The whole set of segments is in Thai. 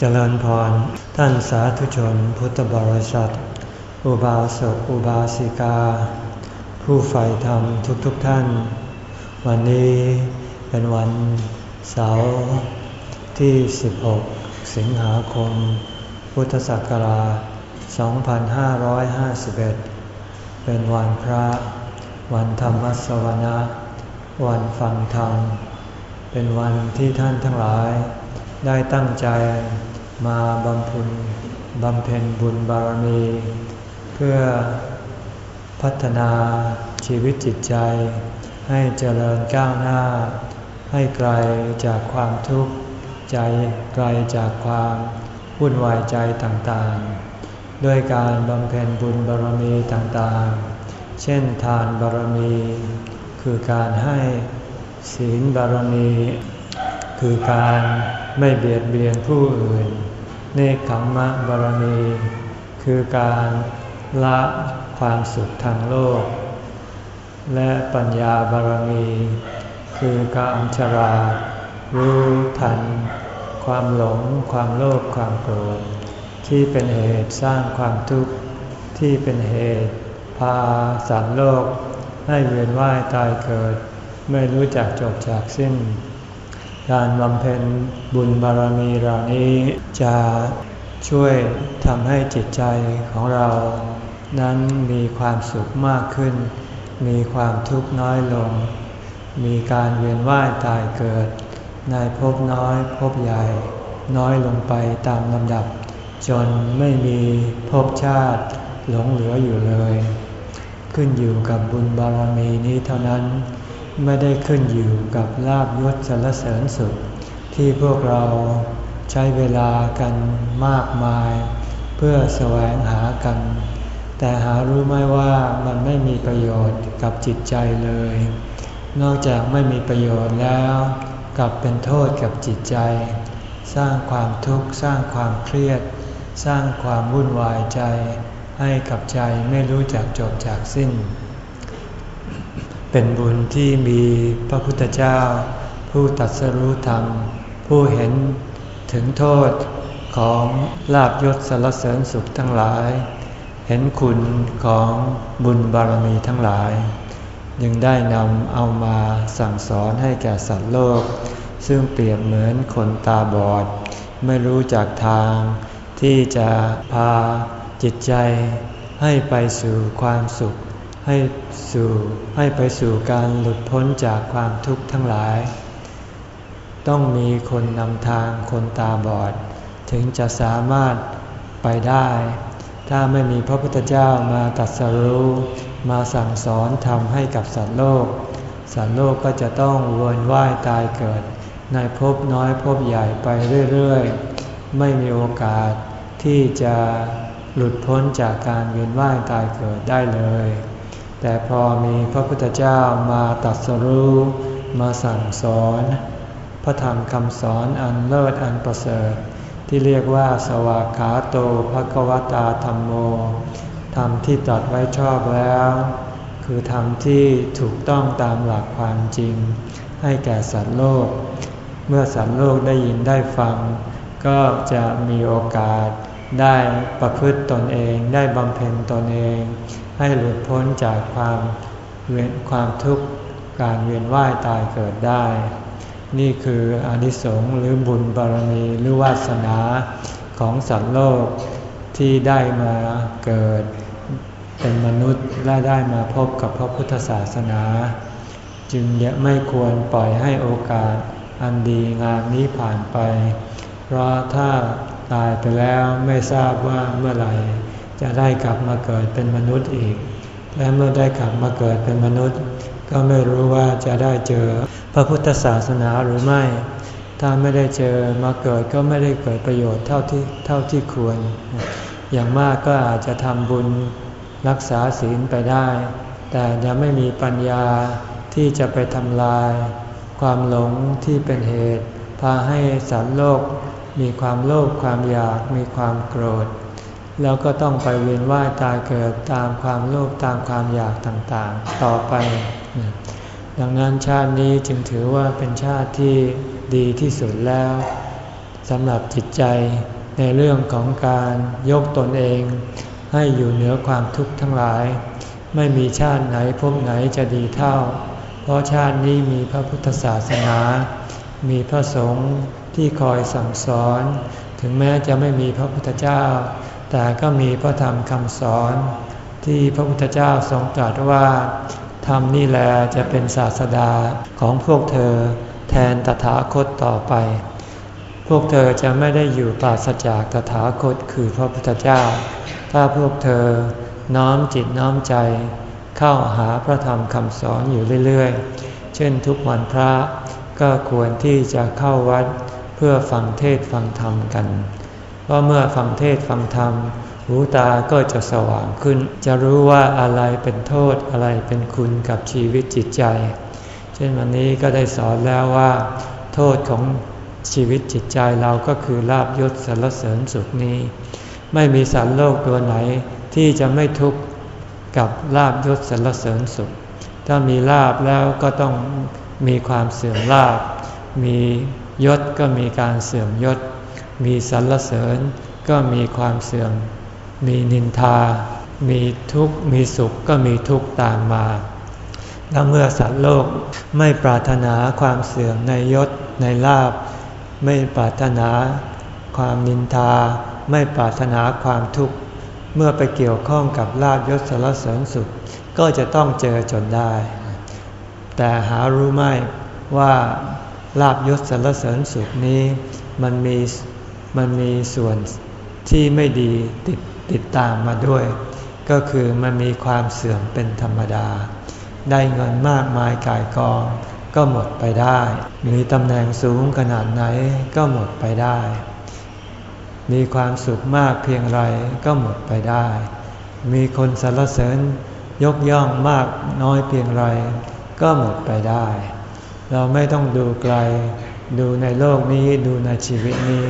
เจริญพร ท่านสาธุชนพุทธบริษัท อุบาสกอุบาสิกา ผู้ใฝ่ธรรมทุกๆทท่าน วันนี้เป็นวันเสาร์ที่ 16 สิงหาคม พุทธศักราช 2551 เป็นวันพระ วันธรรมสวนะ วันฟังธรรม เป็นวันที่ท่านทั้งหลายได้ตั้งใจ มาบำพุนบำเพ็ญบุญบารมี เพื่อพัฒนาชีวิตจิตใจ ให้เจริญก้าวหน้า ให้ไกลจากความทุกข์ใจไกลจากความวุ่นวายใจต่างๆ ด้วยการบำเพ็ญบุญบารมีต่างๆ เช่นทานบารมี คือการให้ศีลบารมี คือการไม่เบียดเบียนผู้อื่น เนคขมมะบารมี คือการละความสุขทางโลก และปัญญาบารมี คือการชรารู้ทัน ความหลง ความโลภความโกรธที่เป็นเหตุสร้างความทุกข์ที่เป็นเหตุพาสัตว์โลก ให้เวียนว่ายตายเกิด ไม่รู้จักจบจากสิ้น การบำเพ็ญบุญบารมีเหล่านี้จะช่วยทำให้จิตใจของเรานั้นมีความสุขมากขึ้น มีความทุกข์น้อยลง มีการเวียนว่ายตายเกิด ในภพน้อยภพใหญ่ น้อยลงไปตามลำดับ จนไม่มีภพชาติหลงเหลืออยู่เลย ขึ้นอยู่กับบุญบารมีนี้เท่านั้น ไม่ได้ขึ้นอยู่กับลาบยศสรรเสริญสุดที่พวกเราใช้เวลากันมากมาย เพื่อแสวงหากัน แต่หารู้ไหมว่ามันไม่มีประโยชน์กับจิตใจเลย นอกจากไม่มีประโยชน์แล้วกลับเป็นโทษกับจิตใจ สร้างความทุกข์สร้างความเครียด สร้างความวุ่นวายใจ ให้กับใจไม่รู้จักจบจากสิ้น เป็นบุญที่มีพระพุทธเจ้า ผู้ตัดสรู้ธรรม ผู้เห็นถึงโทษของลาบยศสารเสริญสุขทั้งหลาย เห็นคุณของบุญบารมีทั้งหลาย ยังได้นำเอามาสั่งสอนให้แก่สัตว์โลก ซึ่งเปรียบเหมือนคนตาบอด ไม่รู้จักทาง ที่จะพาจิตใจให้ไปสู่ความสุข ให้สู่ให้ไปสู่การหลุดพ้นจากความทุกข์ทั้งหลาย ต้องมีคนนำทางคนตาบอด ถึงจะสามารถไปได้ ถ้าไม่มีพระพุทธเจ้ามาตัดสรู้ มาสั่งสอนทำให้กับสัตว์โลก สัตว์โลกก็จะต้องวนว่ายตายเกิด ในภพน้อยภพใหญ่ไปเรื่อยๆ ไม่มีโอกาสที่จะหลุดพ้นจากการเวียนว่ายตายเกิดได้เลย แต่พอมีพระพุทธเจ้ามาตัดสรู้มาสั่งสอน พระธรรมคำสอนอันเลิศอันประเสริฐ ที่เรียกว่าสวากขาโตภควตาธรรมโมธรรมที่ตัดไว้ชอบแล้ว คือธรรมที่ถูกต้องตามหลักความจริง ให้แก่สัตว์โลก เมื่อสัตว์โลกได้ยินได้ฟัง ก็จะมีโอกาสได้ประพฤติตนเองได้บำเพ็ญตนเอง ให้หลุดพ้นจากความเวียนความทุกข์การเวียนว่ายตายเกิดได้ นี่คืออนิสงส์หรือบุญบารมีหรือวาสนาของสัตว์โลกที่ได้มาเกิดเป็นมนุษย์และได้มาพบกับพระพุทธศาสนา จึงไม่ควรปล่อยให้โอกาสอันดีงามนี้ผ่านไป เพราะถ้าตายไปแล้วไม่ทราบว่าเมื่อไหร่ จะได้กลับมาเกิดเป็นมนุษย์อีก และเมื่อได้กลับมาเกิดเป็นมนุษย์ ก็ไม่รู้ว่าจะได้เจอพระพุทธศาสนาหรือไม่ ถ้าไม่ได้เจอมาเกิดก็ไม่ได้เกิดประโยชน์เท่าที่เท่าที่ควร อย่างมากก็อาจจะทำบุญรักษาศีลไปได้ แต่ยังไม่มีปัญญาที่จะไปทำลาย ความหลงที่เป็นเหตุ พาให้สัตว์โลก มีความโลภความอยากมีความโกรธ แล้วก็ต้องไปเวียนว่ายตายเกิดตามความโลภตามความอยากต่างๆ ต่อไป ดังนั้นชาตินี้จึงถือว่าเป็นชาติที่ดีที่สุดแล้วสำหรับจิตใจในเรื่องของการยกตนเอง ให้อยู่เหนือความทุกข์ทั้งหลาย ไม่มีชาติไหนพบไหนจะดีเท่า เพราะชาตินี้มีพระพุทธศาสนา มีพระสงฆ์ที่คอยสั่งสอน ถึงแม้จะไม่มีพระพุทธเจ้า แต่ก็มีพระธรรมคำสอนที่พระพุทธเจ้าทรงตรัสว่าธรรมนี่แหละจะเป็นศาสดาของพวกเธอแทนตถาคตต่อไป พวกเธอจะไม่ได้อยู่ปราศจากตถาคตคือพระพุทธเจ้า ถ้าพวกเธอน้อมจิตน้อมใจ เข้าหาพระธรรมคำสอนอยู่เรื่อยๆ เช่นทุกวันพระก็ควรที่จะเข้าวัดเพื่อฟังเทศฟังธรรมกัน เพราะเมื่อฟังเทศฟังธรรม หูตาก็จะสว่างขึ้น จะรู้ว่าอะไรเป็นโทษอะไรเป็นคุณกับชีวิตจิตใจ เช่นวันนี้ก็ได้สอนแล้วว่า โทษของชีวิตจิตใจเราก็คือลาบยศสารเสริญสุขนี้ ไม่มีสารโลกตัวไหนที่จะไม่ทุกข์กับลาบยศสารเสริญสุข ถ้ามีลาบแล้วก็ต้องมีความเสื่อมลาบ มียศก็มีการเสื่อมยศ มีสรรเสริญ ก็มีความเสื่อม มีนินทา มีทุกข์ มีสุขก็มีทุกข์ตามมา และเมื่อสัตว์โลกไม่ปรารถนาความเสื่อมในยศในลาบ ไม่ปรารถนาความนินทา ไม่ปรารถนาความทุกข์ เมื่อไปเกี่ยวข้องกับลาบยศสารเสริญสุข ก็จะต้องเจอจนได้ แต่หารู้ไหมว่าลาบยศสารเสริญสุขนี้ มันมี มันมีส่วนที่ไม่ดีติดติดตามมาด้วย ก็คือมันมีความเสื่อมเป็นธรรมดา ได้เงินมากมายกายกอง ก็หมดไปได้ มีตำแหน่งสูงขนาดไหนก็หมดไปได้ มีความสุขมากเพียงไรก็หมดไปได้ มีคนสรรเสริญยกย่องมากน้อยเพียงไรก็หมดไปได้ เราไม่ต้องดูไกล ดูในโลกนี้ดูในชีวิตนี้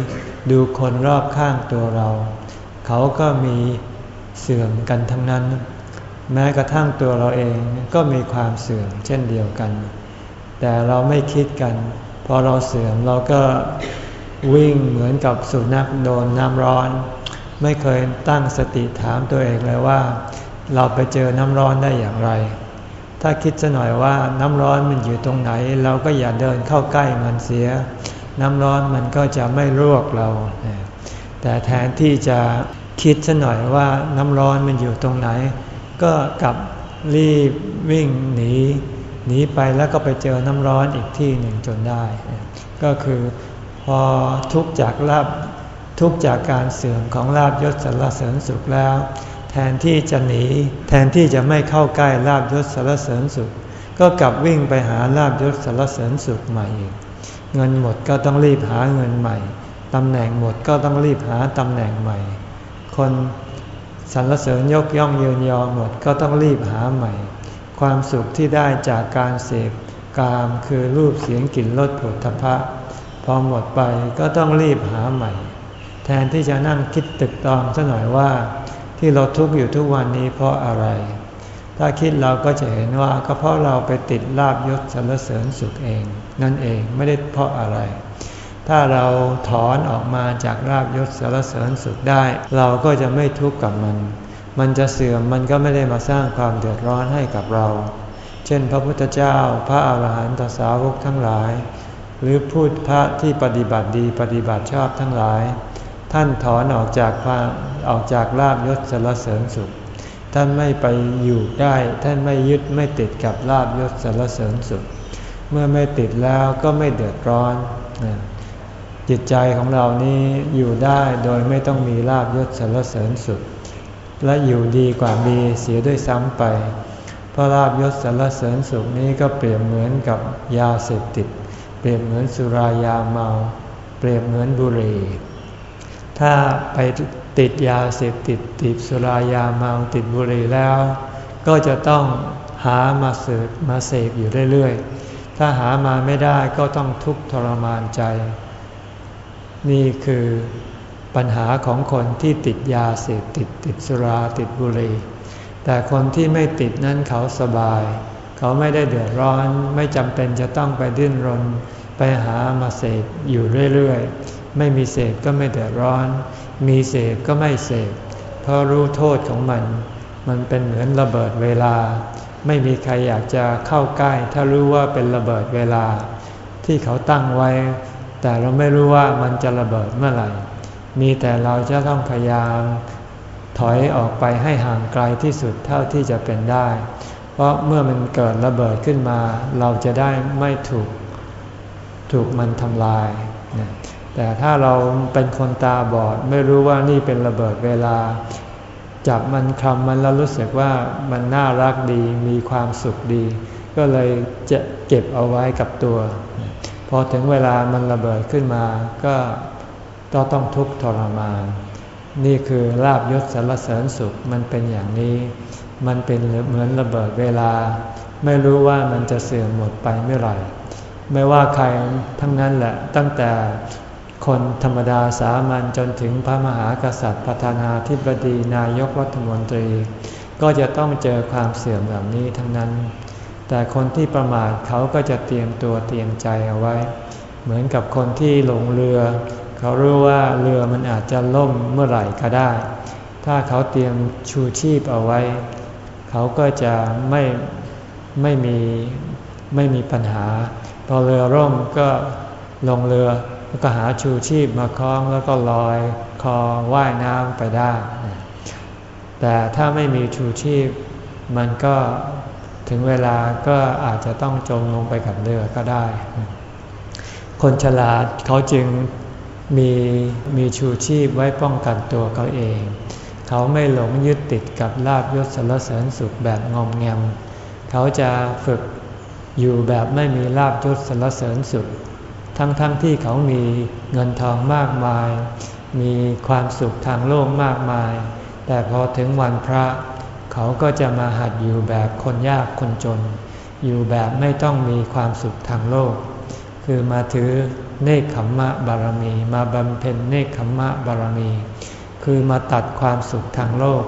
ดูคนรอบข้างตัวเรา เขาก็มีเสื่อมกันทั้งนั้น แม้กระทั่งตัวเราเองก็มีความเสื่อมเช่นเดียวกัน แต่เราไม่คิดกัน พอเราเสื่อมเราก็วิ่งเหมือนกับสุนัขโดนน้ำร้อน ไม่เคยตั้งสติถามตัวเองเลยว่า เราไปเจอน้ำร้อนได้อย่างไร ถ้าคิดจะหน่อยว่าน้ำร้อนมันอยู่ตรงไหน เราก็อย่าเดินเข้าใกล้มันเสีย น้ำร้อนมันก็จะไม่ลวกเรา แต่แทนที่จะคิดซะหน่อยว่าน้ำร้อนมันอยู่ตรงไหน ก็กลับรีบวิ่งหนีหนีไปแล้วก็ไปเจอน้ำร้อนอีกที่หนึ่งจนได้ ก็คือพอทุกจากลาบทุกจากการเสื่อมของลาบยศสารเสริญสุขแล้ว แทนที่จะหนี แทนที่จะไม่เข้าใกล้ลาบยศสารเสริญสุข ก็กลับวิ่งไปหาลาบยศสารเสริญสุขใหม่อีก เงินหมดก็ต้องรีบหาเงินใหม่ตำแหน่งหมดก็ต้องรีบหาตำแหน่งใหม่ คนสรรเสริญยกย่องยืนยอหมดก็ต้องรีบหาใหม่ ความสุขที่ได้จากการเสพกามคือรูปเสียงกลิ่นรสผลทพะพอหมดไปก็ต้องรีบหาใหม่ แทนที่จะนั่งคิดตึกตองซะหน่อยว่า ที่เราทุกข์อยู่ทุกวันนี้เพราะอะไร ถ้าคิดเราก็จะเห็นว่าก็เพราะเราไปติดลาบยศสรรเสริญสุขเอง นั่นเองไม่ได้เพราะอะไร ถ้าเราถอนออกมาจากราบยศสารเสริญสุขได้ เราก็จะไม่ทุกข์กับมัน มันจะเสื่อมมันก็ไม่ได้มาสร้างความเดือดร้อนให้กับเรา เช่น พระพุทธเจ้าพระอาหารหันตสาวกทั้งหลาย หรือพูดพระที่ปฏิบัติดีปฏิบัติชอบทั้งหลาย ท่านถอนออกจากความออกจากลาบยศสารเสริญสุข ท่านไม่ไปอยู่ได้ ท่านไม่ยึดไม่ติดกับลาบยศสารเสริญสุข เมื่อไม่ติดแล้วก็ไม่เดือดร้อน จิตใจของเรานี้อยู่ได้โดยไม่ต้องมีลาบยศสรรเสริญสุดและอยู่ดีกว่ามีเสียด้วยซ้ำไป เพราะลาบยศสรรเสริญสุขนี้ก็เปรียบเหมือนกับยาเสพติด เปรียบเหมือนสุรายาเมา เปรียบเหมือนบุหรี่ถ้าไป ติดยาเสพติดติดสุรายาเมาติดบุหรี่แล้ว ก็จะต้องหามาเสพมาเสพอยู่เรื่อยๆ ถ้าหามาไม่ได้ก็ต้องทุกข์ทรมานใจ นี่คือปัญหาของคนที่ติดยาเสพติดติดสุราติดบุหรี่แต่คนที่ไม่ติดนั้นเขาสบาย เขาไม่ได้เดือดร้อนไม่จำเป็นจะต้องไปดิ้นรน ไปหามาเสพอยู่เรื่อยๆ ไม่มีเสพก็ไม่เดือดร้อน มีเสพก็ไม่เสพเพราะรู้โทษของมัน มันเป็นเหมือนระเบิดเวลา ไม่มีใครอยากจะเข้าใกล้ ถ้ารู้ว่าเป็นระเบิดเวลา ที่เขาตั้งไว้ แต่เราไม่รู้ว่ามันจะระเบิดเมื่อไหร่ มีแต่เราจะต้องพยายาม ถอยออกไปให้ห่างไกลที่สุดเท่าที่จะเป็นได้ เพราะเมื่อมันเกิดระเบิดขึ้นมา เราจะได้ไม่ถูก ถูกมันทำลายนะ แต่ถ้าเราเป็นคนตาบอดไม่รู้ว่านี่เป็นระเบิดเวลา จับมันคำมันแล้วรู้สึกว่ามันน่ารักดีมีความสุขดี ก็เลยจะเก็บเอาไว้กับตัว พอถึงเวลามันระเบิดขึ้นมาก็ต้องทุกข์ทรมาน นี่คือลาบยศสารเสริญสุขมันเป็นอย่างนี้ มันเป็นเหมือนระเบิดเวลา ไม่รู้ว่ามันจะเสื่อมหมดไปเมื่อไหร่ ไม่ว่าใครทั้งนั้นแหละตั้งแต่ คนธรรมดาสามัญจนถึงพระมหากษัตริย์ประธานาธิบดีนายกรัฐมนตรี ก็จะต้องเจอความเสื่อมเหล่านี้ทั้งนั้น แต่คนที่ประมาทเขาก็จะเตรียมตัวเตรียมใจเอาไว้ เหมือนกับคนที่หลงเรือ เขารู้ว่าเรือมันอาจจะล่มเมื่อไหร่ก็ได้ ถ้าเขาเตรียมชูชีพเอาไว้ เขาก็จะไม่ไม่มีไม่มีปัญหา พอเรือร่มก็ลงเรือ ก็หาชูชีพมาคล้องแล้วก็ลอยคอว่ายน้ำไปได้ แต่ถ้าไม่มีชูชีพ มันก็ถึงเวลาก็อาจจะต้องจมลงไปกับเรือก็ได้ คนฉลาดเขาจึงมีมีชูชีพไว้ป้องกันตัวเขาเอง เขาไม่หลงยึดติดกับลาบยศสรรเสริญสุขแบบงอมแงม เขาจะฝึกอยู่แบบไม่มีลาบยศสรรเสริญสุข ทั้งๆทที่เขามีเงินทองมากมาย มีความสุขทางโลกมากมาย แต่พอถึงวันพระ เขาก็จะมาหัดอยู่แบบคนยากคนจน อยู่แบบไม่ต้องมีความสุขทางโลก คือมาถือเนคขมมะบารมี มาบำเพ็ญเนคขมมะบารมี คือมาตัดความสุขทางโลก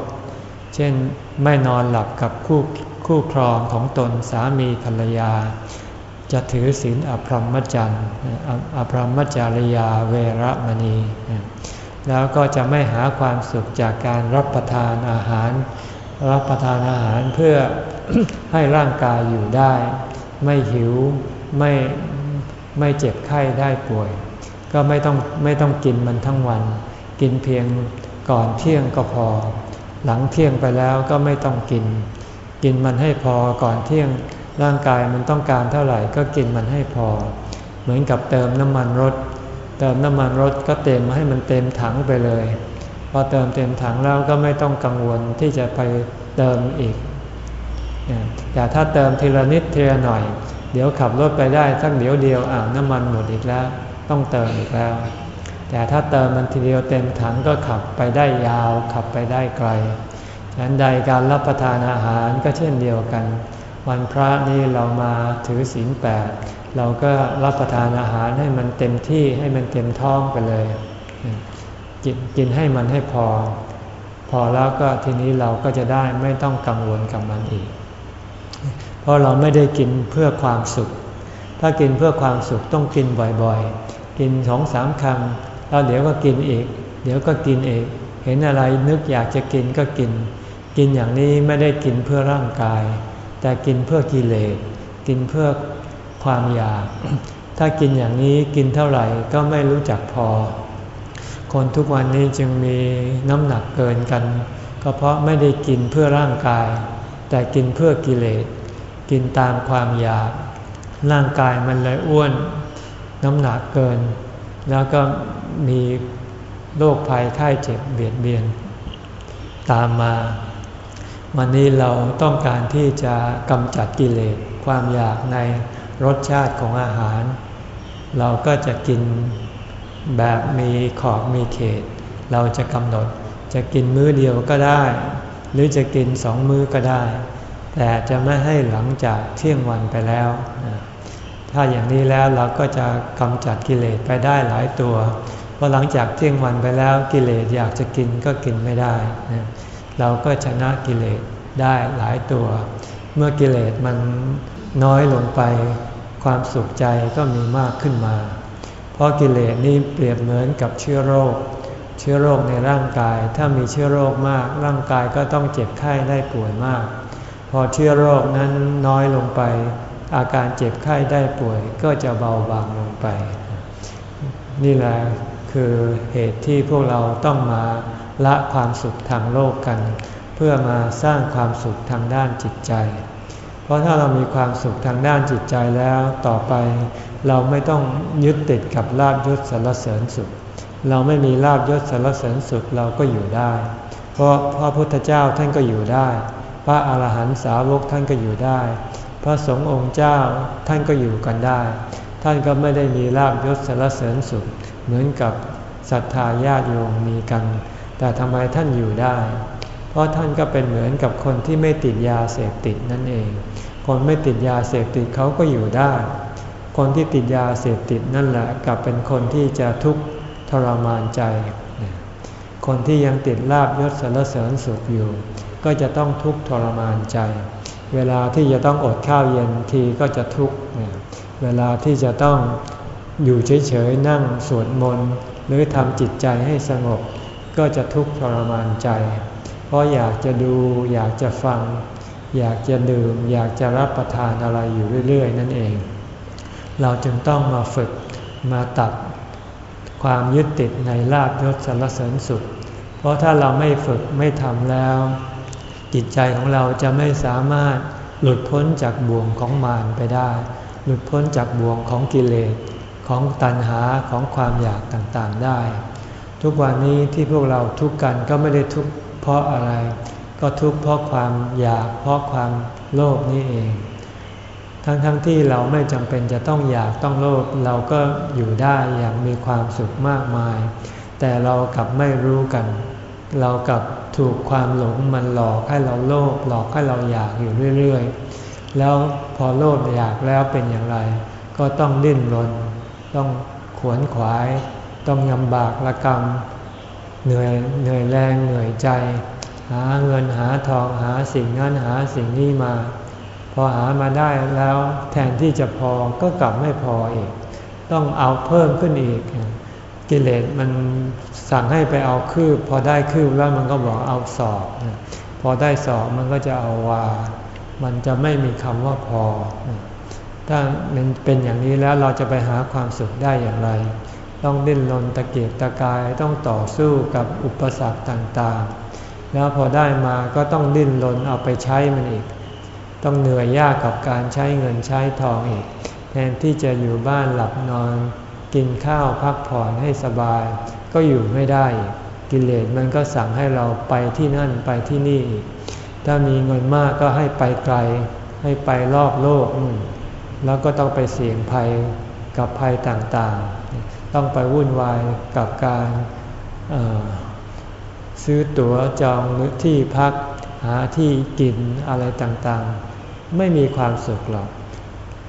เช่นไม่นอนหลับกับคู่คู่ครองของตนสามีภรรยา จะถือศีลอภรรมจันทร์อภรรมจาริยาเวรมณี แล้วก็จะไม่หาความสุขจากการรับประทานอาหาร รับประทานอาหารเพื่อให้ร่างกายอยู่ได้ ไม่หิวไม่ไม่เจ็บไข้ได้ป่วย ก็ไม่ต้องไม่ต้องกินมันทั้งวัน กินเพียงก่อนเที่ยงก็พอ หลังเที่ยงไปแล้วก็ไม่ต้องกิน กินมันให้พอก่อนเที่ยง ร่างกายมันต้องการเท่าไหร่ก็กินมันให้พอ เหมือนกับเติมน้ำมันรถ เติมน้ำมันรถก็เต็มให้มันเต็มถังไปเลย พอเติมเต็มถังแล้วก็ไม่ต้องกังวลที่จะไปเติมอีก แต่ถ้าเติมทีละนิดทีละหน่อย เดี๋ยวขับรถไปได้สักเดี๋ยวเดียวอ่าน้ำมันหมดอีกแล้ว ต้องเติมอีกแล้ว แต่ถ้าเติมมันทีเดียวเต็มถังก็ขับไปได้ยาว ขับไปได้ไกลฉะนั้นใดการรับประทานอาหารก็เช่นเดียวกัน วันพระนี่เรามาถือศีลแปดเราก็รับประทานอาหารให้มันเต็มที่ให้มันเต็มท้องไปเลย กินกินให้มันให้พอ พอแล้วก็ทีนี้เราก็จะได้ไม่ต้องกังวลกับมันอีก เพราะเราไม่ได้กินเพื่อความสุข ถ้ากินเพื่อความสุขต้องกินบ่อยๆ กินสองสามคำแล้วเดี๋ยวก็กินอีก เดี๋ยวก็กินอีก เห็นอะไรนึกอยากจะกินก็กิน กินอย่างนี้ไม่ได้กินเพื่อร่างกาย แต่กินเพื่อกิเลสกินเพื่อความอยาก ถ้ากินอย่างนี้กินเท่าไหร่ก็ไม่รู้จักพอ คนทุกวันนี้จึงมีน้ำหนักเกินกัน ก็เพราะไม่ได้กินเพื่อร่างกาย แต่กินเพื่อกิเลสกินตามความอยาก ร่างกายมันเลยอ้วน น้ำหนักเกิน แล้วก็มีโรคภัยไข้เจ็บเบียดเบียน ตามมา วันนี้เราต้องการที่จะกำจัดกิเลสความอยากในรสชาติของอาหาร เราก็จะกินแบบมีขอบมีเขต เราจะกำหนดจะกินมื้อเดียวก็ได้ หรือจะกินสองมื้อก็ได้ แต่จะไม่ให้หลังจากเที่ยงวันไปแล้ว ถ้าอย่างนี้แล้วเราก็จะกำจัดกิเลสไปได้หลายตัว เพราะหลังจากเที่ยงวันไปแล้วกิเลสอยากจะกินก็กินไม่ได้นะ เราก็ชนะกิเลสได้หลายตัว เมื่อกิเลสมันน้อยลงไป ความสุขใจก็มีมากขึ้นมา เพราะกิเลสนี้เปรียบเหมือนกับเชื้อโรค เชื้อโรคในร่างกาย ถ้ามีเชื้อโรคมาก ร่างกายก็ต้องเจ็บไข้ได้ป่วยมาก พอเชื้อโรคนั้นน้อยลงไป อาการเจ็บไข้ได้ป่วยก็จะเบาบางลงไป นี่แหละคือเหตุที่พวกเราต้องมา ละความสุขทางโลกกัน เพื่อมาสร้างความสุขทางด้านจิตใจ เพราะถ้าเรามีความสุขทางด้านจิตใจแล้วต่อไป เราไม่ต้องยึดติดกับลาบยศสารเสริญสุข เราไม่มีลาบยศสารเสริญสุขเราก็อยู่ได้ เพราะพระพุทธเจ้าท่านก็อยู่ได้ พระอาหารหันตสาวกท่านก็อยู่ได้ พระสงฆ์องค์เจ้าท่านก็อยู่กันได้ ท่านก็ไม่ได้มีลาบยศสารเสริญสุขเหมือนกับศรัทธาญาติโยมมีกัน แต่ทำไมท่านอยู่ได้ เพราะท่านก็เป็นเหมือนกับคนที่ไม่ติดยาเสพติดนั่นเอง คนไม่ติดยาเสพติดเขาก็อยู่ได้ คนที่ติดยาเสพติดนั่นแหละกลับเป็นคนที่จะทุกข์ทรมานใจ คนที่ยังติดลาบยศสารเสริญสุขอยู่ ก็จะต้องทุกข์ทรมานใจ เวลาที่จะต้องอดข้าวเย็นทีก็จะทุกข์ เวลาที่จะต้องอยู่เฉยๆนั่งสวดมนต์หรือทำจิตใจให้สงบ ก็จะทุกข์ทรมานใจ เพราะอยากจะดูอยากจะฟัง อยากจะดื่ม อยากจะรับประทานอะไรอยู่เรื่อยๆ นั่นเอง เราจึงต้องมาฝึกมาตัดความยึดติดในลาบยศสารเสริญสุข เพราะถ้าเราไม่ฝึกไม่ทำแล้ว จิตใจของเราจะไม่สามารถหลุดพ้นจากบ่วงของมารไปได้ หลุดพ้นจากบ่วงของกิเลสของตัณหาของความอยากต่างๆได้ ทุกวันนี้ที่พวกเราทุกข์กันก็ไม่ได้ทุกข์เพราะอะไร ก็ทุกข์เพราะความอยากเพราะความโลภนี่เอง ทั้งๆทที่เราไม่จำเป็นจะต้องอยากต้องโลภเราก็อยู่ได้อย่างมีความสุขมากมาย แต่เรากลับไม่รู้กัน เรากลับถูกความหลงมันหลอกให้เราโลภหลอกให้เราอยากอยู่เรื่อยๆ แล้วพอโลภอยากแล้วเป็นอย่างไร ก็ต้องดิ้นรน ต้องขวนขวาย ต้องยำบากละกรรมเหนื่อยเหนื่อยแรงเหนื่อยใจ หาเงินหาทองหาสิ่งนั้นหาสิ่งนี้มา พอหามาได้แล้วแทนที่จะพอก็กลับไม่พออีก ต้องเอาเพิ่มขึ้นอีก กิเลสมันสั่งให้ไปเอาคืบ พอได้คืบแล้วมันก็บอกเอาสอบ พอได้สอบมันก็จะเอาวา มันจะไม่มีคำว่าพอ ถ้ามันเป็นอย่างนี้แล้วเราจะไปหาความสุขได้อย่างไร ต้องดิ้นรนตะเกียกตะกายต้องต่อสู้กับอุปสรรคต่างๆ แล้วพอได้มาก็ต้องดิ้นรนเอาไปใช้มันอีก ต้องเหนื่อยยากกับการใช้เงินใช้ทองอีก แทนที่จะอยู่บ้านหลับนอน กินข้าวพักผ่อนให้สบาย ก็อยู่ไม่ได้กิเลสมันก็สั่งให้เราไปที่นั่นไปที่นี่อีกถ้ามีเงินมากก็ให้ไปไกล ให้ไปรอบโลก แล้วก็ต้องไปเสี่ยงภัยกับภัยต่างๆ ต้องไปวุ่นวายกับการซื้อตั๋วจองหรือที่พักหาที่กินอะไรต่างๆ ไม่มีความสุขหรอก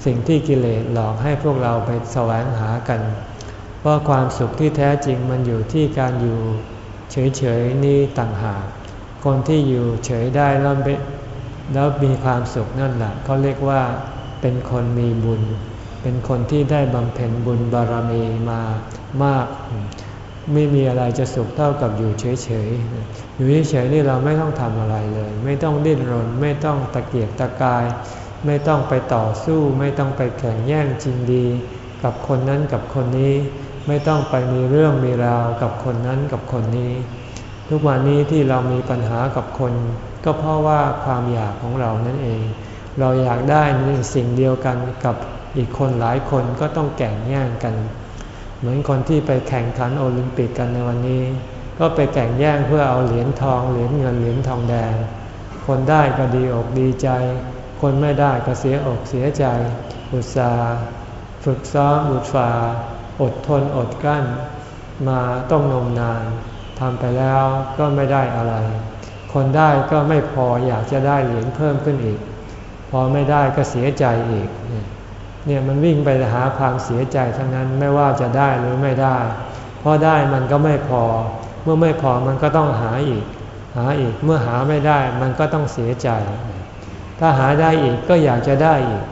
สิ่งที่กิเลสหลอกให้พวกเราไปแสวงหากันเพราะความสุขที่แท้จริงมันอยู่ที่การอยู่เฉยๆนี่ต่างหาก คนที่อยู่เฉยได้แล้วแล้วมีความสุขนั่นแหละเขาเรียกว่าเป็นคนมีบุญ เป็นคนที่ได้บำเพ็ญบุญบารมีมามาก ไม่มีอะไรจะสุขเท่ากับอยู่เฉยๆ อยู่เฉยๆนี่เราไม่ต้องทำอะไรเลย ไม่ต้องดิ้นรน ไม่ต้องตะเกียกตะกาย ไม่ต้องไปต่อสู้ ไม่ต้องไปแข่งแย่งจริงดี กับคนนั้นกับคนนี้ ไม่ต้องไปมีเรื่องมีราวกับคนนั้นกับคนนี้ ทุกวันนี้ที่เรามีปัญหากับคน ก็เพราะว่าความอยากของเรานั่นเอง เราอยากได้ในสิ่งเดียวกันกับ อีกคนหลายคนก็ต้องแข่งแย่งกัน เหมือนคนที่ไปแข่งขันโอลิมปิกกันในวันนี้ ก็ไปแข่งแย่งเพื่อเอาเหรียญทองเหรียญเงินเหรียญทองแดง คนได้ก็ดีอกดีใจ คนไม่ได้ก็เสียอกเสียใจ อุตสาห์ฝึกซ้อมอุตฝ่าอดทนอดกั้น มาต้องนมนานทำไปแล้วก็ไม่ได้อะไร คนได้ก็ไม่พออยากจะได้เหรียญเพิ่มขึ้นอีก พอไม่ได้ก็เสียใจอีก เนี่ยมันวิ่งไปหาความเสียใจทั้งนั้นไม่ว่าจะได้หรือไม่ได้ เพราะได้มันก็ไม่พอ เมื่อไม่พอมันก็ต้องหาอีก หาอีกเมื่อหาไม่ได้มันก็ต้องเสียใจ ถ้าหาได้อีกก็อยากจะได้อีก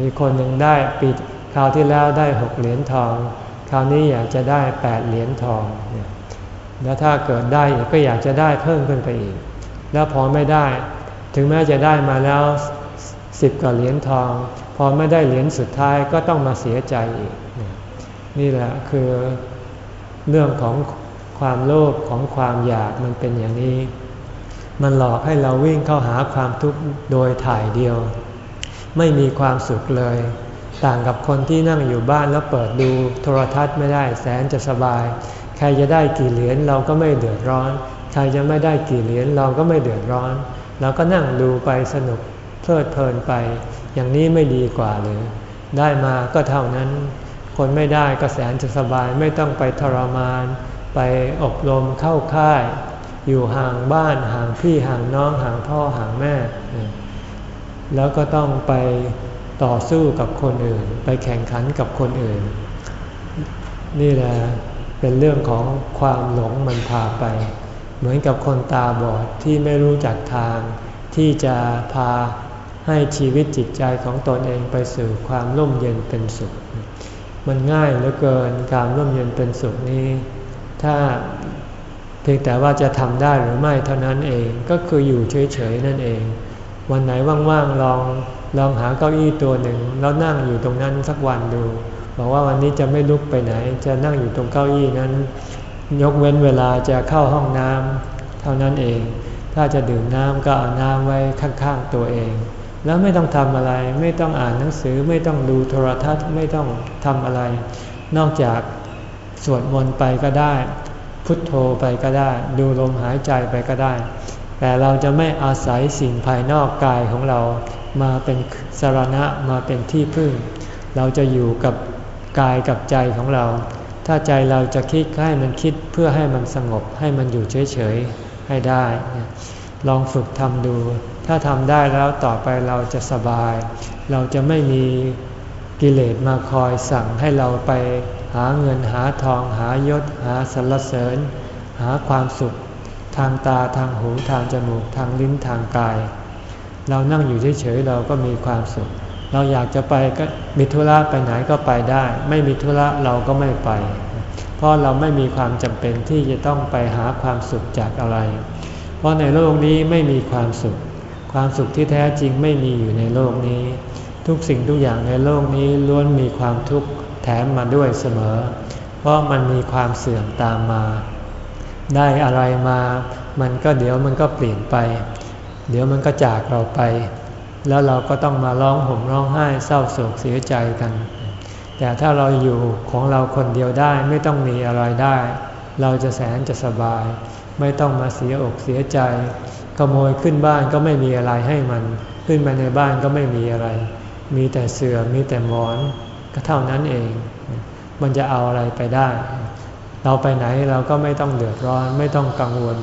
มีคนหนึ่งได้ปีคราวที่แล้วได้หกเหรียญทอง คราวนี้อยากจะได้แปดเหรียญทอง แล้วถ้าเกิดได้อีกก็อยากจะได้เพิ่มขึ้นไปอีก แล้วพอไม่ได้ ถึงแม้จะได้มาแล้วสิบกว่าเหรียญทอง พอไม่ได้เหรียญสุดท้ายก็ต้องมาเสียใจอีก นี่แหละคือเรื่องของความโลภของความอยากมันเป็นอย่างนี้ มันหลอกให้เราวิ่งเข้าหาความทุกข์โดยถ่ายเดียว ไม่มีความสุขเลย ต่างกับคนที่นั่งอยู่บ้านแล้วเปิดดูโทรทัศน์ไม่ได้แสนจะสบาย ใครจะได้กี่เหรียญเราก็ไม่เดือดร้อน ใครจะไม่ได้กี่เหรียญเราก็ไม่เดือดร้อนเราก็นั่งดูไปสนุกเพลิดเพลินไป อย่างนี้ไม่ดีกว่าเลยได้มาก็เท่านั้น คนไม่ได้ก็แสนจะสบายไม่ต้องไปทรมาน ไปอบรมเข้าค่าย อยู่ห่างบ้านห่างพี่ห่างน้องห่างพ่อห่างแม่ แล้วก็ต้องไปต่อสู้กับคนอื่น ไปแข่งขันกับคนอื่น นี่แหละเป็นเรื่องของความหลงมันพาไป เหมือนกับคนตาบอดที่ไม่รู้จักทาง ที่จะพา ให้ชีวิตจิตใจของตนเองไปสู่ความร่มเย็นเป็นสุข มันง่ายเหลือเกินการร่มเย็นเป็นสุขนี้ ถ้าเพียงแต่ว่าจะทำได้หรือไม่เท่านั้นเองก็คืออยู่เฉยๆนั่นเอง วันไหนว่างๆลองลองหาเก้าอี้ตัวหนึ่งแล้วนั่งอยู่ตรงนั้นสักวันดูบอกว่าวันนี้จะไม่ลุกไปไหน จะนั่งอยู่ตรงเก้าอี้นั้น ยกเว้นเวลาจะเข้าห้องน้ำเท่านั้นเอง ถ้าจะดื่มน้ำก็เอาน้ำไว้ข้างๆตัวเอง แล้วไม่ต้องทำอะไร ไม่ต้องอ่านหนังสือ ไม่ต้องดูโทรทัศน์ ไม่ต้องทำอะไร นอกจากสวดมนต์ไปก็ได้ พุทโธไปก็ได้ ดูลมหายใจไปก็ได้ แต่เราจะไม่อาศัยสิ่งภายนอกกายของเรามาเป็นสารณะมาเป็นที่พึ่ง เราจะอยู่กับกายกับใจของเรา ถ้าใจเราจะคิดให้มันคิดเพื่อให้มันสงบให้มันอยู่เฉยๆให้ได้ ลองฝึกทำดู ถ้าทำได้แล้วต่อไปเราจะสบาย เราจะไม่มีกิเลสมาคอยสั่งให้เราไปหาเงินหาทองหายศหาสรรเสริญ หาความสุข ทางตาทางหูทางจมูกทางลิ้นทางกาย เรานั่งอยู่เฉยๆเราก็มีความสุข เราอยากจะไปก็มีธุระไปไหนก็ไปได้ ไม่มีธุระเราก็ไม่ไป เพราะเราไม่มีความจำเป็นที่จะต้องไปหาความสุขจากอะไร เพราะในโลกนี้ไม่มีความสุข ความสุขที่แท้จริงไม่มีอยู่ในโลกนี้ ทุกสิ่งทุกอย่างในโลกนี้ล้วนมีความทุกข์แถมมาด้วยเสมอ เพราะมันมีความเสื่อมตามมา ได้อะไรมา มันก็เดี๋ยวมันก็เปลี่ยนไป เดี๋ยวมันก็จากเราไป แล้วเราก็ต้องมาร้องห่มร้องไห้เศร้าโศกเสียใจกัน แต่ถ้าเราอยู่ของเราคนเดียวได้ไม่ต้องมีอะไรได้ เราจะแสนจะสบาย ไม่ต้องมาเสียอกเสียใจ ขโมยขึ้นบ้านก็ไม่มีอะไรให้มัน ขึ้นมาในบ้านก็ไม่มีอะไร มีแต่เสือ่อมีแต่หมอนก็เท่านั้นเอง มันจะเอาอะไรไปได้ เราไปไหนเราก็ไม่ต้องเดือดร้อน ไม่ต้องกังวล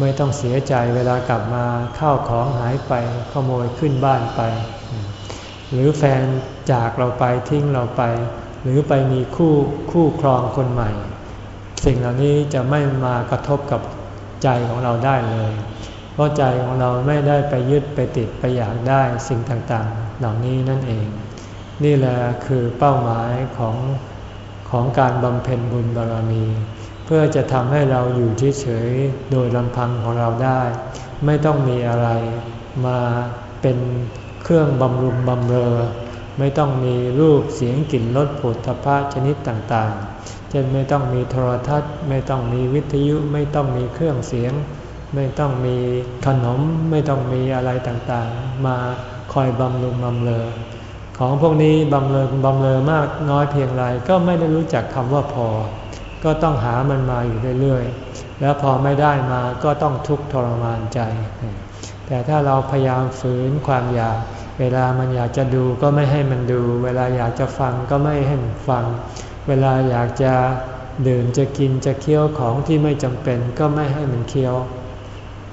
ไม่ต้องเสียใจเวลากลับมาข้าวของหายไปขโมยขึ้นบ้านไป หรือแฟนจากเราไปทิ้งเราไป หรือไปมีคู่คู่ครองคนใหม่ สิ่งเหล่านี้จะไม่มากระทบกับใจของเราได้เลย เพราะใจของเราไม่ได้ไปยึดไปติดไปอยากได้สิ่งต่างๆ เหล่านี้นั่นเอง นี่แหละคือเป้าหมายของของการบำเพ็ญบุญบารมี เพื่อจะทำให้เราอยู่เฉยๆโดยลำพังของเราได้ ไม่ต้องมีอะไรมาเป็นเครื่องบำรุงบำเรอ ไม่ต้องมีรูปเสียงกลิ่นรสผลทพะชนิดต่างๆ เช่นไม่ต้องมีโทรทัศน์ ไม่ต้องมีวิทยุไม่ต้องมีเครื่องเสียง ไม่ต้องมีขนมไม่ต้องมีอะไรต่างๆ มาคอยบำรุงบำเรอของพวกนี้บำเรอบำเรอมากน้อยเพียงไรก็ไม่ได้รู้จักคำว่าพอ ก็ต้องหามันมาอยู่เรื่อยๆ แล้วพอไม่ได้มาก็ต้องทุกข์ทรมานใจ แต่ถ้าเราพยายามฝืนความอยาก เวลามันอยากจะดูก็ไม่ให้มันดู เวลาอยากจะฟังก็ไม่ให้มันฟัง เวลาอยากจะดื่มจะกินจะเคี้ยวของที่ไม่จำเป็นก็ไม่ให้มันเคี้ยว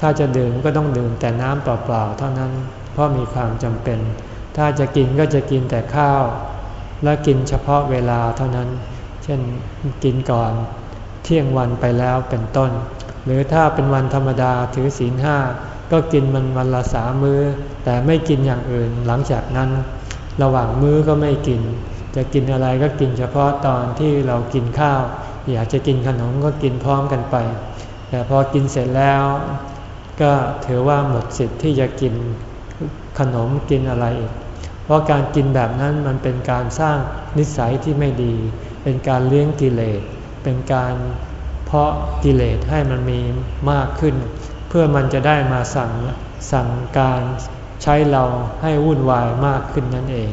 ถ้าจะดื่มก็ต้องดื่มแต่น้ำเปล่าๆเท่านั้น เพราะมีความจำเป็น ถ้าจะกินก็จะกินแต่ข้าว และกินเฉพาะเวลาเท่านั้น เช่นกินก่อนเที่ยงวันไปแล้วเป็นต้น หรือถ้าเป็นวันธรรมดาถือศีลห้าก็กินมันวันละสามมือ้อ แต่ไม่กินอย่างอื่นหลังจากนั้น ระหว่างมื้อก็ไม่กิน จะกินอะไรก็กินเฉพาะตอนที่เรากินข้าว อยากจะกินขนมก็กินพร้อมกันไป แต่พอกินเสร็จแล้ว ก็ถือว่าหมดสิทธิ์ที่จะกินขนมกินอะไรอีก เพราะการกินแบบนั้นมันเป็นการสร้างนิสัยที่ไม่ดี เป็นการเลี้ยงกิเลส เป็นการเพาะกิเลสให้มันมีมากขึ้น เพื่อมันจะได้มาสั่งสั่งการใช้เราให้วุ่นวายมากขึ้นนั่นเอง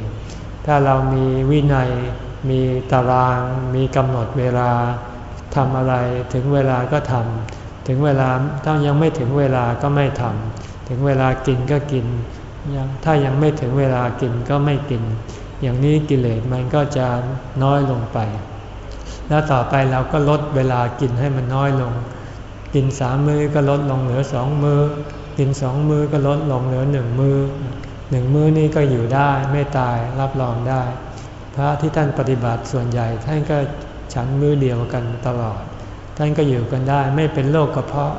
ถ้าเรามีวินัย มีตาราง มีกำหนดเวลาทำอะไรถึงเวลาก็ทำ ถึงเวลาถ้ายังไม่ถึงเวลาก็ไม่ทำถึงเวลากินก็กินถ้ายังไม่ถึงเวลากินก็ไม่กิน อย่างนี้กิเลสมันก็จะน้อยลงไป แล้วต่อไปเราก็ลดเวลากินให้มันน้อยลง กินสามมื้อก็ลดลงเหลือสองมือ้อ กินสองมือก็ลดลงเหลือหนึ่งมือหนึ่งมือนี้ก็อยู่ได้ไม่ตายรับรองได้ พระที่ท่านปฏิบัติส่วนใหญ่ท่านก็ฉันมือเดียวกันตลอด ท่านก็อยู่กันได้ไม่เป็นโรคกระเพาะ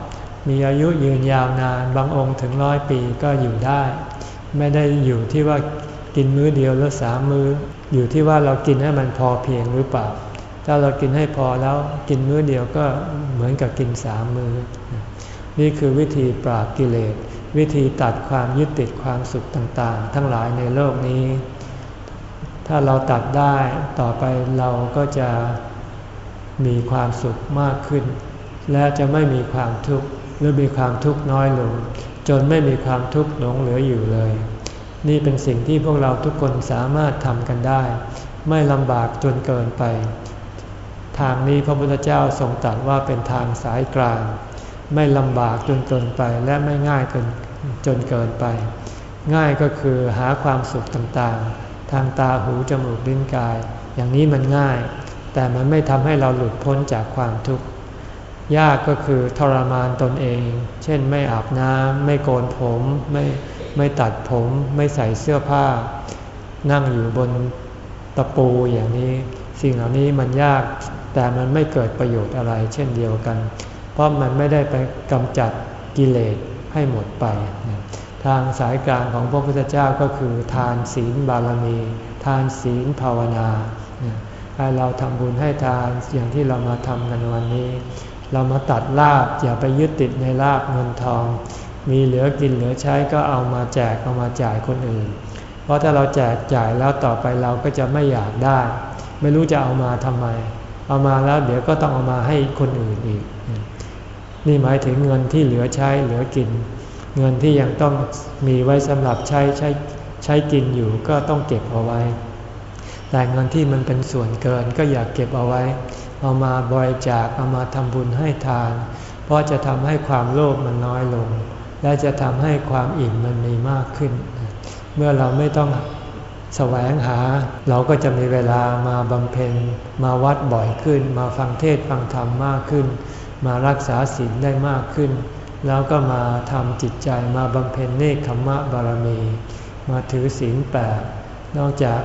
มีอายุยืนยาวนาน บางองค์ถึงร้อยปีก็อยู่ได้ ไม่ได้อยู่ที่ว่ากินมื้อเดียวหรือสามมือ้อ อยู่ที่ว่าเรากินให้มันพอเพียงหรือเปล่า ถ้าเรากินให้พอแล้วกินมื้อเดียวก็เหมือนกับกินสามมือ้อ นี่คือวิธีปราบกิเลส วิธีตัดความยึดติดความสุขต่างๆ ทั้งหลายในโลกนี้ ถ้าเราตัดได้ต่อไปเราก็จะ มีความสุขมากขึ้น และจะไม่มีความทุกข์หรือมีความทุกข์น้อยลง จนไม่มีความทุกข์หลงเหลืออยู่เลย นี่เป็นสิ่งที่พวกเราทุกคนสามารถทำกันได้ ไม่ลำบากจนเกินไป ทางนี้พระพุทธเจ้าทรงตรัสว่าเป็นทางสายกลาง ไม่ลำบากจนเกินไปและไม่ง่ายเกินจนเกินไป ง่ายก็คือหาความสุขต่างๆ ทางตาหูจมูกลิ้นกาย อย่างนี้มันง่าย แต่มันไม่ทำให้เราหลุดพ้นจากความทุกข์ ยากก็คือทรมานตนเอง เช่นไม่อาบน้ำไม่โกนผมไม่ไม่ตัดผม ไม่ใส่เสื้อผ้า นั่งอยู่บนตะปูอย่างนี้ สิ่งเหล่านี้มันยากแต่มันไม่เกิดประโยชน์อะไรเช่นเดียวกัน เพราะมันไม่ได้ไปกำจัดกิเลสให้หมดไป ทางสายกลางของพระพุทธเจ้าก็คือทานศีลบารมี ทานศีลภาวนา เราทำบุญให้ทานอย่างที่เรามาทำกันวันนี้ เรามาตัดลาบอย่าไปยึดติดในลาบเงินทอง มีเหลือกินเหลือใช้ก็เอามาแจกเอามาจ่ายคนอื่น เพราะถ้าเราแจกจ่ายแล้วต่อไปเราก็จะไม่อยากได้ ไม่รู้จะเอามาทำไม เอามาแล้วเดี๋ยวก็ต้องเอามาให้คนอื่นอีก นี่หมายถึงเงินที่เหลือใช้เหลือกิน เงินที่ยังต้องมีไว้สำหรับใช้ใช้ใช้กินอยู่ก็ต้องเก็บเอาไว้ แต่เงินที่มันเป็นส่วนเกินก็อยากเก็บเอาไว้ เอามาบริจาคเอามาทำบุญให้ทาน เพราะจะทำให้ความโลภมันน้อยลง และจะทำให้ความอิ่มมันมีมากขึ้น เมื่อเราไม่ต้องแสวงหาเราก็จะมีเวลามาบำเพ็ญมาวัดบ่อยขึ้น มาฟังเทศฟังธรรมมากขึ้น มารักษาศีลได้มากขึ้น แล้วก็มาทำจิตใจมาบำเพ็ญเนคขมะบารมี มาถือศีลแปดนอกจาก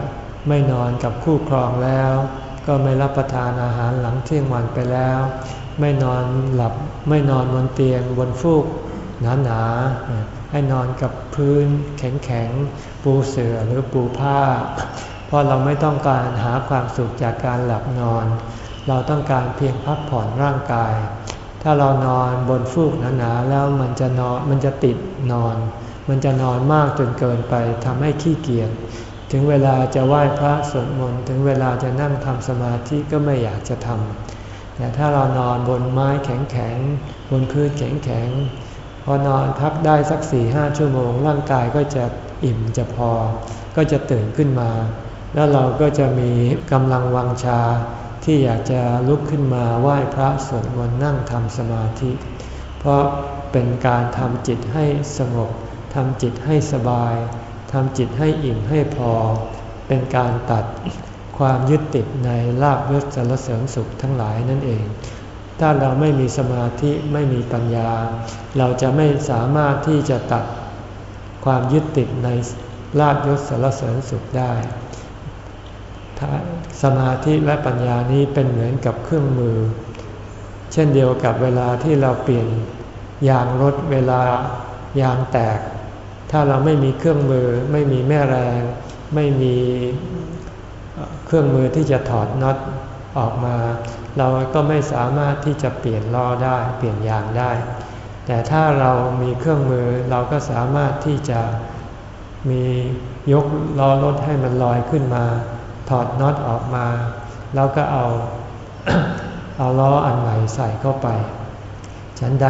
ไม่นอนกับคู่ครองแล้ว ก็ไม่รับประทานอาหารหลังเที่ยงวันไปแล้ว ไม่นอนหลับไม่นอนบนเตียงบนฟูกหนาหนาให้นอนกับพื้นแข็งแข็งปูเสือ่อหรือปูผ้า เพราะเราไม่ต้องการหาความสุขจากการหลับนอน เราต้องการเพียงพักผ่อนร่างกาย ถ้าเรานอนบนฟูกหนาๆแล้วมันจะนอนมันจะติดนอน มันจะนอนมากจนเกินไปทำให้ขี้เกียจ ถึงเวลาจะไหว้พระสวดมนต์ถึงเวลาจะนั่งทำสมาธิก็ไม่อยากจะทำแต่ถ้าเรานอนบนไม้แข็งๆบนพื้นแข็งๆพอนอนพักได้สักสี่ห้าชั่วโมง ร่างกายก็จะอิ่มจะพอ ก็จะตื่นขึ้นมา แล้วเราก็จะมีกำลังวังชาที่อยากจะลุกขึ้นมาไหว้พระสวดมนต์นั่งทำสมาธิ เพราะเป็นการทำจิตให้สงบทำจิตให้สบาย ทำจิตให้อิ่มให้พอ เป็นการตัดความยึดติดในลาบยศสารเสริญสุขทั้งหลายนั่นเอง ถ้าเราไม่มีสมาธิไม่มีปัญญา เราจะไม่สามารถที่จะตัดความยึดติดในลาบยศสารเสริญสุขได้สมาธิและปัญญานี้เป็นเหมือนกับเครื่องมือ เช่นเดียวกับเวลาที่เราเปลี่ยนยางรถเวลายางแตก ถ้าเราไม่มีเครื่องมือ ไม่มีแม่แรง ไม่มีเครื่องมือที่จะถอดน็อตออกมา เราก็ไม่สามารถที่จะเปลี่ยนล้อได้ เปลี่ยนยางได้ แต่ถ้าเรามีเครื่องมือเราก็สามารถที่จะมียกล้อรถให้มันลอยขึ้นมา ถอดน็อตออกมา แล้วก็เอาเอาล้ออันใหม่ใส่เข้าไป ฉันใด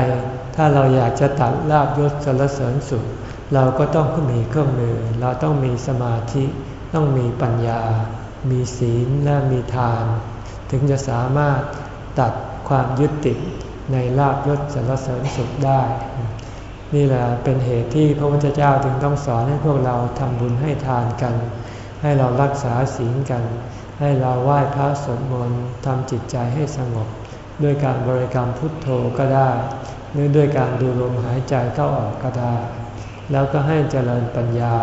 ถ้าเราอยากจะตัดลาบยศสรรเสริญสุข เราก็ต้องมีเครื่องมือ เราต้องมีสมาธิ ต้องมีปัญญา มีศีลและมีทาน ถึงจะสามารถตัดความยึดติดในลาบยศสรรเสริญสุขได้ นี่แหละเป็นเหตุที่พระพุทธเจ้าจึงต้องสอนให้พวกเราทำบุญให้ทานกัน ให้เรารักษาศีลกัน ให้เราไหว้พระสวดมนต์ทำจิตใจให้สงบ ด้วยการบริกรรมพุทโธก็ได้ หรือด้วยการดูลมหายใจเข้าออกก็ได้ แล้วก็ให้เจริญปัญญา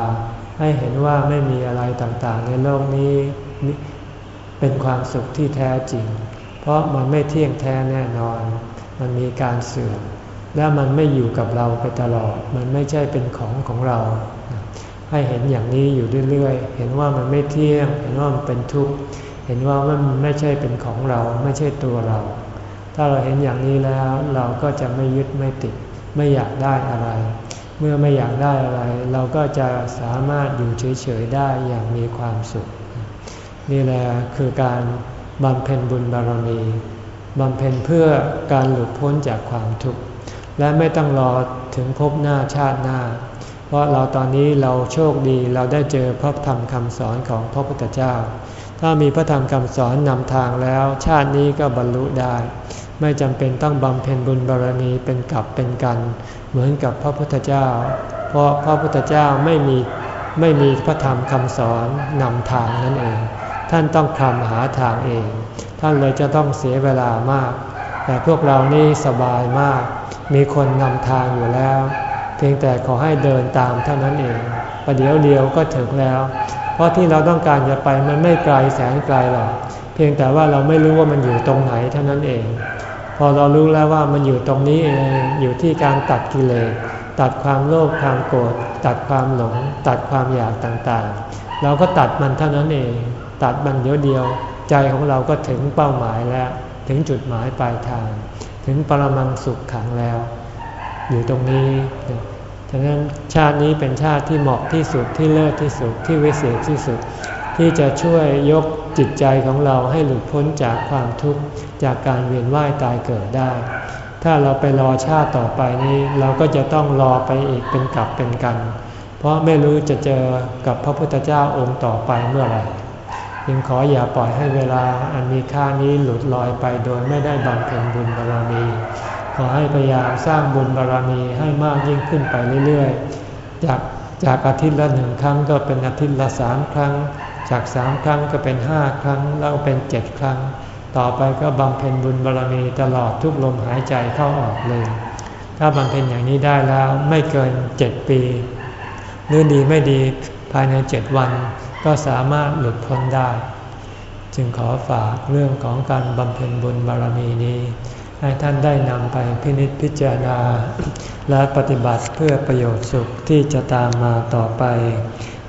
ให้เห็นว่าไม่มีอะไรต่างๆ ในโลกนี้เป็นความสุขที่แท้จริง เพราะมันไม่เที่ยงแท้แน่นอน มันมีการเสื่อม และมันไม่อยู่กับเราไปตลอด มันไม่ใช่เป็นของของเรา ให้เห็นอย่างนี้อยู่เรื่อยๆ เห็นว่ามันไม่เที่ยง เห็นว่ามันเป็นทุกข์ เห็นว่ามันไม่ใช่เป็นของเรา ไม่ใช่ตัวเรา ถ้าเราเห็นอย่างนี้แล้ว เราก็จะไม่ยึดไม่ติด ไม่อยากได้อะไร มื่อไม่อยากได้อะไร เราก็จะสามารถอยู่เฉยๆได้อย่างมีความสุข นี่แหละคือการบำเพ็ญบุญบารมีบำเพ็ญเพื่อการหลุดพ้นจากความทุกข์และไม่ต้องรอถึงพบหน้าชาติหน้า เพราะเราตอนนี้เราโชคดีเราได้เจอพระธรรมคำสอนของพระพุทธเจ้า ถ้ามีพระธรรมคำสอนนำทางแล้ว ชาตินี้ก็บรรลุได้ ไม่จำเป็นต้องบำเพ็ญบุญบารมีเป็นกลับเป็นกัน เหมือนกับพระพุทธเจ้า เพราะพระพุทธเจ้าไม่มีไม่มีพระธรรมคำสอนนำทางนั่นเอง ท่านต้องคลำหาทางเอง ท่านเลยจะต้องเสียเวลามาก แต่พวกเรานี่สบายมาก มีคนนำทางอยู่แล้ว เพียงแต่ขอให้เดินตามเท่านั้นเอง ประเดี๋ยวเดียวก็ถึงแล้ว เพราะที่เราต้องการจะไปมันไม่ไกลแสนไกลหรอก เพียงแต่ว่าเราไม่รู้ว่ามันอยู่ตรงไหนเท่านั้นเอง พอเรารู้แล้วว่ามันอยู่ตรงนี้เองอยู่ที่การตัดกิเลสตัดความโลภความโกรธตัดความหลง ตัดความอยากต่างๆ เราก็ตัดมันเท่านั้นเอง ตัดมันเดียวเดียว ใจของเราก็ถึงเป้าหมายแล้ว ถึงจุดหมายปลายทาง ถึงปรมังสุขขังแล้ว อยู่ตรงนี้ฉะนั้นชาตินี้เป็นชาติที่เหมาะที่สุดที่เลิศที่สุดที่วิเศษที่สุด ที่จะช่วยยกจิตใจของเราให้หลุดพ้นจากความทุกข์จากการเวียนว่ายตายเกิดได้ ถ้าเราไปรอชาติต่อไปนี้ เราก็จะต้องรอไปอีกเป็นกลับเป็นกัน เพราะไม่รู้จะเจอกับพระพุทธเจ้าองค์ต่อไปเมื่อไหร่ยังขออย่าปล่อยให้เวลาอันมีค่านี้หลุดลอยไปโดยไม่ได้บำเพ็ญบุญบารมี ขอให้พยายามสร้างบุญบารมีให้มากยิ่งขึ้นไปเรื่อยๆ จากจากอาทิตย์ละหนึ่งครั้งก็เป็นอาทิตย์ละสามครั้ง จากสามครั้งก็เป็นห้าครั้งแล้วเป็นเจ็ดครั้ง ต่อไปก็บำเพ็ญบุญบารรมีตลอดทุกลมหายใจเข้าออกเลย ถ้าบำเพ็ญอย่างนี้ได้แล้วไม่เกินเจ็ดปี หรือดีไม่ดีภายในเจ็ดวันก็สามารถหลุดพ้นได้ จึงขอฝากเรื่องของการบำเพ็ญบุญบารรมีนี้ ให้ท่านได้นำไปพินิจพิจารณา และปฏิบัติเพื่อประโยชน์สุขที่จะตามมาต่อไป